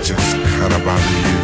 Just kind of about you.